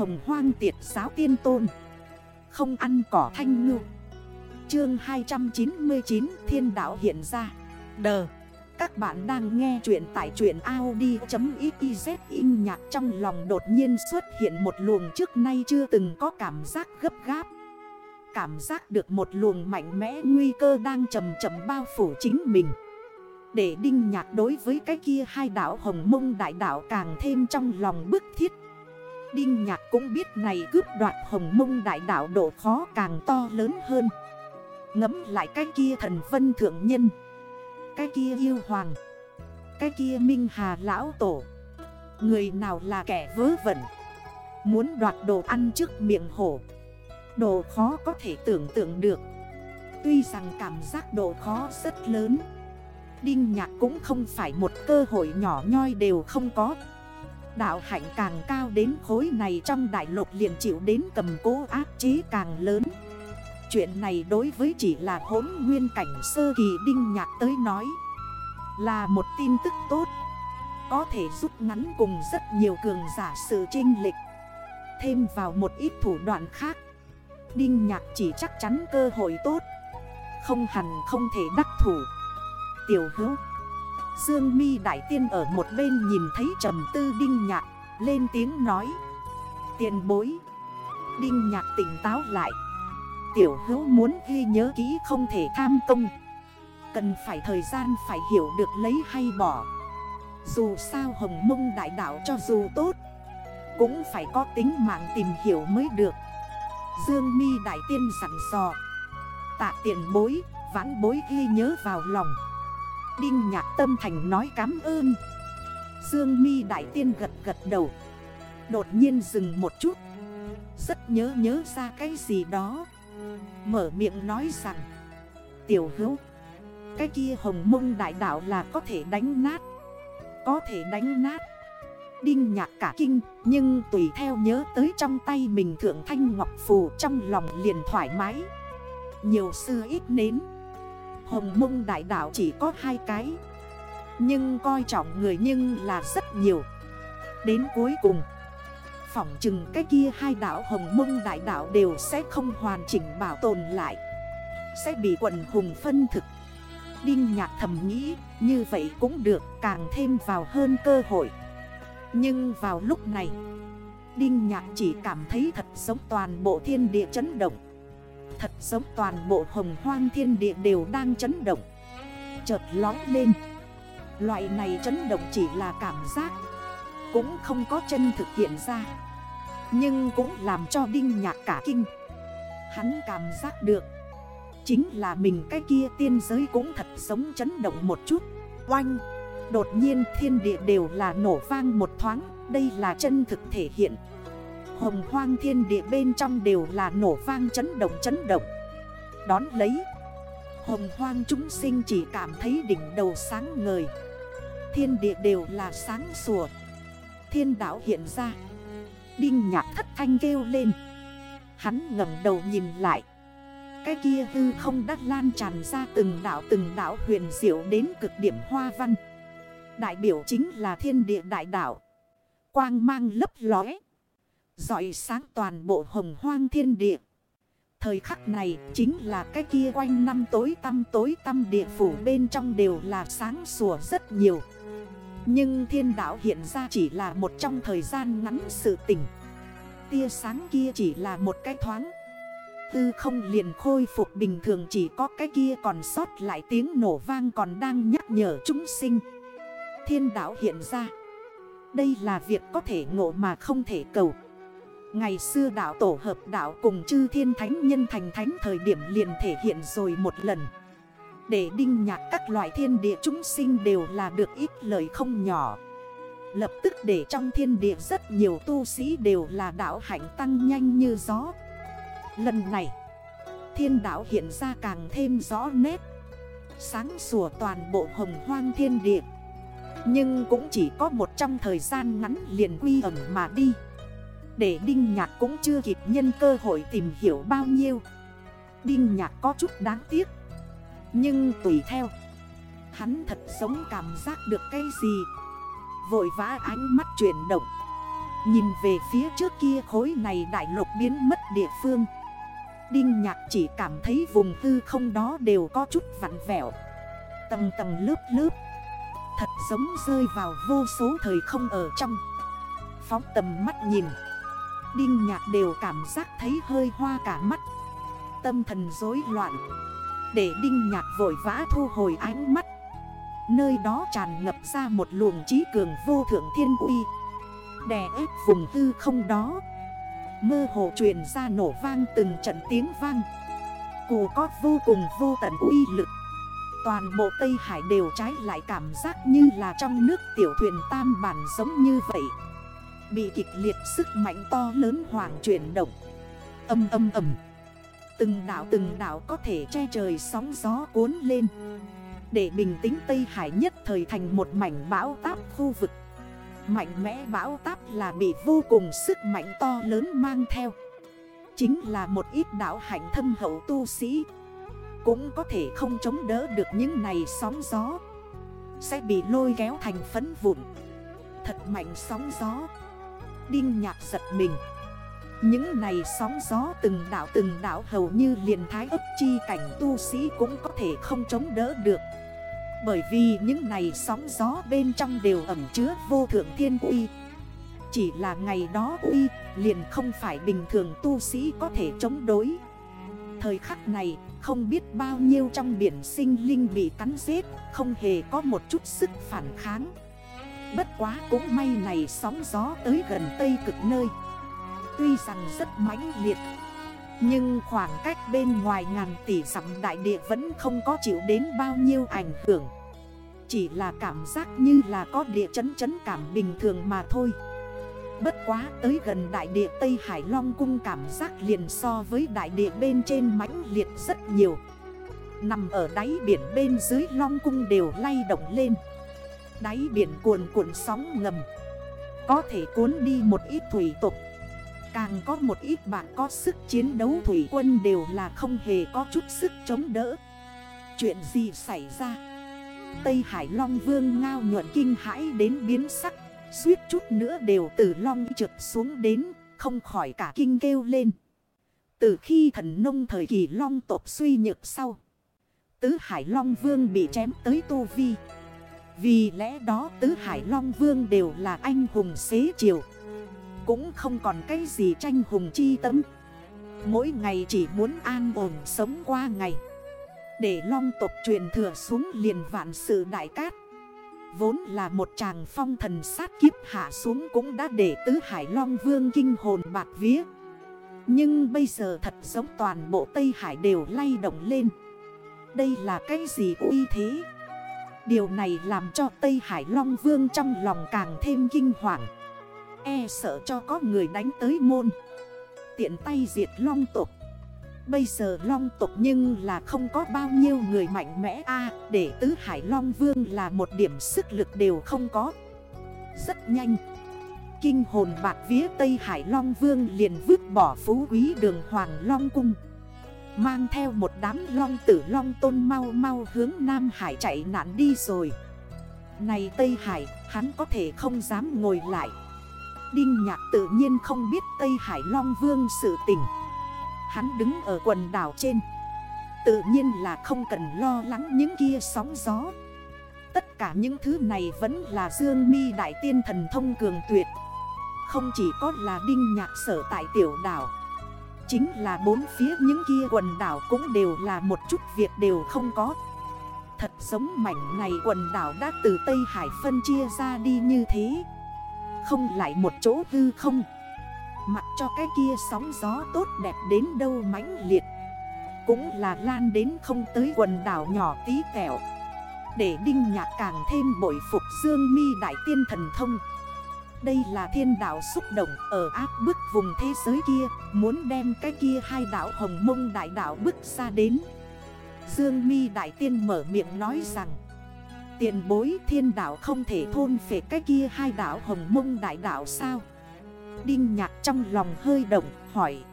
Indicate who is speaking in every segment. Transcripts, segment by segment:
Speaker 1: hồng hoang tiệt giáo tiên tôn. Không ăn cỏ thanh ngư. Chương 299 Thiên đạo hiện ra. Đờ. Các bạn đang nghe chuyện tại truyện Audi.xyz In nhạc trong lòng đột nhiên xuất hiện một luồng trước nay chưa từng có cảm giác gấp gáp. Cảm giác được một luồng mạnh mẽ nguy cơ đang chầm chầm bao phủ chính mình. Để đinh nhạc đối với cái kia hai đảo hồng mông đại đảo càng thêm trong lòng bức thiết Đinh nhạc cũng biết này cướp đoạt hồng mông đại đảo độ khó càng to lớn hơn. Ngấm lại cái kia thần vân thượng nhân, Cái kia yêu hoàng, Cái kia minh hà lão tổ. Người nào là kẻ vớ vẩn, Muốn đoạt đồ ăn trước miệng hổ? Độ khó có thể tưởng tượng được. Tuy rằng cảm giác độ khó rất lớn, Đinh nhạc cũng không phải một cơ hội nhỏ nhoi đều không có. Đạo hạnh càng cao đến khối này trong đại lục liền chịu đến cầm cố áp chế càng lớn. Chuyện này đối với chỉ là hốn nguyên cảnh sơ kỳ đinh nhạc tới nói Là một tin tức tốt, Có thể rút ngắn cùng rất nhiều cường giả sự trinh lịch Thêm vào một ít thủ đoạn khác, Đinh nhạc chỉ chắc chắn cơ hội tốt, Không hẳn không thể đắc thủ. Tiểu hữu Dương mi đại tiên ở một bên nhìn thấy trầm tư đinh nhạc Lên tiếng nói. Tiền bối. Đinh nhạc tỉnh táo lại. Tiểu hữu muốn ghi nhớ kỹ không thể tham công. Cần phải thời gian phải hiểu được lấy hay bỏ. Dù sao hồng mông đại đạo cho dù tốt Cũng phải có tính mạng tìm hiểu mới được. Dương mi đại tiên sẵn sò Tạ tiền bối, vãn bối ghi nhớ vào lòng. Đinh nhạc tâm thành nói cảm ơn. Dương mi đại tiên gật gật đầu. Đột nhiên dừng một chút. Rất nhớ nhớ ra cái gì đó. Mở miệng nói rằng, Tiểu hữu, Cái kia hồng mông đại đạo là có thể đánh nát. Có thể đánh nát. Đinh nhạc cả kinh, Nhưng tùy theo nhớ tới trong tay mình thượng thanh ngọc phù Trong lòng liền thoải mái. Nhiều sư ít nến. Hồng mông đại đảo chỉ có hai cái. Nhưng coi trọng người nhưng là rất nhiều. Đến cuối cùng, Phỏng chừng cái kia hai đảo hồng mông đại đảo đều sẽ không hoàn chỉnh bảo tồn lại. Sẽ bị quần hùng phân thực. Đinh nhạc thầm nghĩ, như vậy cũng được, càng thêm vào hơn cơ hội. Nhưng vào lúc này, Đinh nhạc chỉ cảm thấy thật sống toàn bộ thiên địa chấn động. Thật giống toàn bộ hồng hoang thiên địa đều đang chấn động. Chợt lói lên. Loại này chấn động chỉ là cảm giác. Cũng không có chân thực hiện ra. Nhưng cũng làm cho Đinh Nhạc cả kinh. Hắn cảm giác được. Chính là mình cái kia tiên giới cũng thật sống chấn động một chút. Oanh! Đột nhiên thiên địa đều là nổ vang một thoáng. Đây là chân thực thể hiện. Hồng hoang thiên địa bên trong đều là nổ vang chấn động chấn động. Đón lấy, Hồng hoang chúng sinh chỉ cảm thấy đỉnh đầu sáng ngời. Thiên địa đều là sáng sủa. Thiên đảo hiện ra. Đinh nhạc thất thanh kêu lên. Hắn ngẩng đầu nhìn lại. Cái kia hư không đắt lan tràn ra từng đảo từng đảo huyền diệu đến cực điểm hoa văn. Đại biểu chính là thiên địa đại đảo Quang mang lấp lóe rọi sáng toàn bộ hồng hoang thiên địa. Thời khắc này chính là cái kia quanh năm tối tăm tối tăm địa phủ bên trong đều là sáng sủa rất nhiều. Nhưng thiên đạo hiện ra chỉ là một trong thời gian ngắn sự tình Tia sáng kia chỉ là một cái thoáng. Tư không liền khôi phục bình thường, chỉ có cái kia còn sót lại tiếng nổ vang còn đang nhắc nhở chúng sinh. Thiên đạo hiện ra. Đây là việc có thể ngộ mà không thể cầu. Ngày xưa đạo tổ hợp đạo cùng chư thiên thánh nhân thành thánh thời điểm liền thể hiện rồi một lần. Để đinh nhạc các loại thiên địa chúng sinh đều là được ít lời không nhỏ. Lập tức để trong thiên địa rất nhiều tu sĩ đều là đạo hạnh tăng nhanh như gió. Lần này, thiên đạo hiện ra càng thêm rõ nét. Sáng sủa toàn bộ hồng hoang thiên địa. Nhưng cũng chỉ có một trong thời gian ngắn liền quy ẩn mà đi để Đinh Nhạc cũng chưa kịp nhân cơ hội tìm hiểu bao nhiêu. Đinh Nhạc có chút đáng tiếc. Nhưng tùy theo, Hắn thật sống cảm giác được cái gì. Vội vã ánh mắt chuyển động. Nhìn về phía trước kia khối này đại lục biến mất địa phương. Đinh nhạc chỉ cảm thấy vùng hư không đó đều có chút vặn vẹo. Tầng tầng lớp lớp. Thật giống rơi vào vô số thời không ở trong. Phóng tầm mắt nhìn. Đinh nhạc đều cảm giác thấy hơi hoa cả mắt. Tâm thần rối loạn. Để đinh nhạc vội vã thu hồi ánh mắt. Nơi đó tràn ngập ra một luồng trí cường vô thượng thiên uy. Đè ép vùng tư không đó. Mơ hồ truyền ra nổ vang từng trận tiếng vang. Cù có vô cùng vô tận uy lực. Toàn bộ Tây Hải đều trái lại cảm giác như là trong nước tiểu thuyền tam bản giống như vậy. Bị kịch liệt sức mạnh to lớn hoàng chuyển động. Âm âm âm. Từng đảo từng đảo có thể che trời sóng gió cuốn lên. Để bình tĩnh Tây Hải nhất thời thành một mảnh bão táp khu vực. Mạnh mẽ bão táp là bị vô cùng sức mạnh to lớn mang theo. Chính là một ít đảo hạnh thâm hậu tu sĩ. Cũng có thể không chống đỡ được những này sóng gió. Sẽ bị lôi kéo thành phấn vụn. Thật mạnh sóng gió. Đinh nhạc giật mình. Những này sóng gió từng đảo từng đảo hầu như liền thái ấp chi cảnh tu sĩ cũng có thể không chống đỡ được. Bởi vì những này sóng gió bên trong đều ẩm chứa vô thượng thiên uy. Chỉ là ngày đó uy liền không phải bình thường tu sĩ có thể chống đối. Thời khắc này, không biết bao nhiêu trong biển sinh linh bị cắn giết, Không hề có một chút sức phản kháng. Bất quá cũng may này sóng gió tới gần Tây cực nơi. Tuy rằng rất mãnh liệt, nhưng khoảng cách bên ngoài ngàn tỷ dặm đại địa vẫn không có chịu đến bao nhiêu ảnh hưởng. Chỉ là cảm giác như là có địa chấn chấn cảm bình thường mà thôi. Bất quá tới gần đại địa Tây Hải Long Cung cảm giác liền so với đại địa bên trên mãnh liệt rất nhiều. Nằm ở đáy biển bên dưới Long Cung đều lay động lên. Đáy biển cuồn cuộn sóng ngầm. Có thể cuốn đi một ít thủy tục Càng có một ít bạn có sức chiến đấu, thủy quân đều là không hề có chút sức chống đỡ. Chuyện gì xảy ra? Tây Hải Long Vương ngao nhuận kinh hãi đến biến sắc, Suýt chút nữa đều từ long trượt xuống đến, Không khỏi cả kinh kêu lên. Từ khi thần nông thời kỳ long tộc suy nhược sau, Tứ Hải Long Vương bị chém tới Tô vi. Vì lẽ đó Tứ Hải Long Vương đều là anh hùng xế chiều. Cũng không còn cái gì tranh hùng chi tấm Mỗi ngày chỉ muốn an ổn sống qua ngày. Để long tộc truyền thừa xuống liền vạn sự đại cát. Vốn là một chàng phong thần sát kiếp hạ xuống cũng đã để tứ hải long vương kinh hồn bạc vía. Nhưng bây giờ thật giống toàn bộ Tây Hải đều lay động lên. Đây là cái gì uy thế? Điều này làm cho Tây Hải Long Vương trong lòng càng thêm kinh hoàng. E sợ cho có người đánh tới môn. Tiện tay diệt long tục Bây giờ long tục nhưng là không có bao nhiêu người mạnh mẽ a, Để tứ hải long vương là một điểm sức lực đều không có. Rất nhanh. Kinh hồn bạc vía Tây Hải Long Vương liền vứt bỏ phú quý đường Hoàng Long Cung. Mang theo một đám long tử long tôn mau mau hướng Nam Hải chạy nạn đi rồi. Này Tây Hải, hắn có thể không dám ngồi lại. Đinh nhạc tự nhiên không biết Tây Hải Long Vương sự tình. Hắn đứng ở quần đảo trên. Tự nhiên là không cần lo lắng những kia sóng gió. Tất cả những thứ này vẫn là Dương mi Đại Tiên Thần Thông Cường Tuyệt. Không chỉ có là đinh nhạc sở tại tiểu đảo Chính là bốn phía những kia quần đảo cũng đều là một chút việc đều không có. Thật giống mảnh này quần đảo đã từ Tây Hải phân chia ra đi như thế. Không lại một chỗ hư không. Mặc cho cái kia sóng gió tốt đẹp đến đâu mãnh liệt. Cũng là lan đến không tới quần đảo nhỏ tí tẹo. Để Đinh Nhạc càng thêm bội phục Dương mi Đại Tiên Thần Thông. Đây là thiên đảo xúc động ở áp bức vùng thế giới kia, Muốn đem cái kia hai đảo Hồng Mông Đại đảo bức ra đến. Dương mi Đại Tiên mở miệng nói rằng, Tiền bối, thiên đảo không thể thôn phệ cái kia hai đảo hồng mông đại đảo sao? Đinh nhạc trong lòng hơi động, hỏi,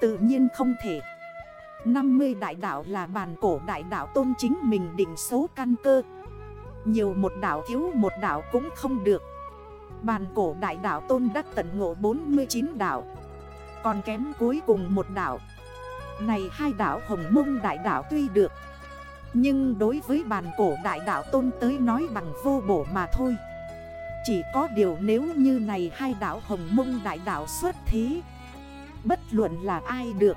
Speaker 1: Tự nhiên không thể. 50 đại đảo là bàn cổ đại đảo tôn chính mình định số căn cơ. Nhiều một đảo thiếu một đảo cũng không được. Bàn cổ đại đảo tôn đắc tận ngộ 49 đảo Còn kém cuối cùng một đảo Này hai đảo hồng mông đại đảo tuy được. Nhưng đối với bàn cổ đại đảo tôn tới nói bằng vô bổ mà thôi. Chỉ có điều nếu như này hai đảo hồng mông đại đảo xuất thế, Bất luận là ai được,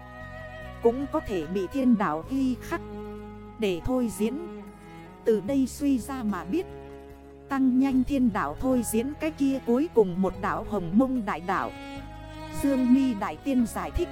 Speaker 1: Cũng có thể bị thiên đảo ghi khắc. Để thôi diễn. Từ đây suy ra mà biết. Tăng nhanh thiên đảo thôi diễn cái kia cuối cùng một đảo hồng mông đại đảo Dương mi đại tiên giải thích.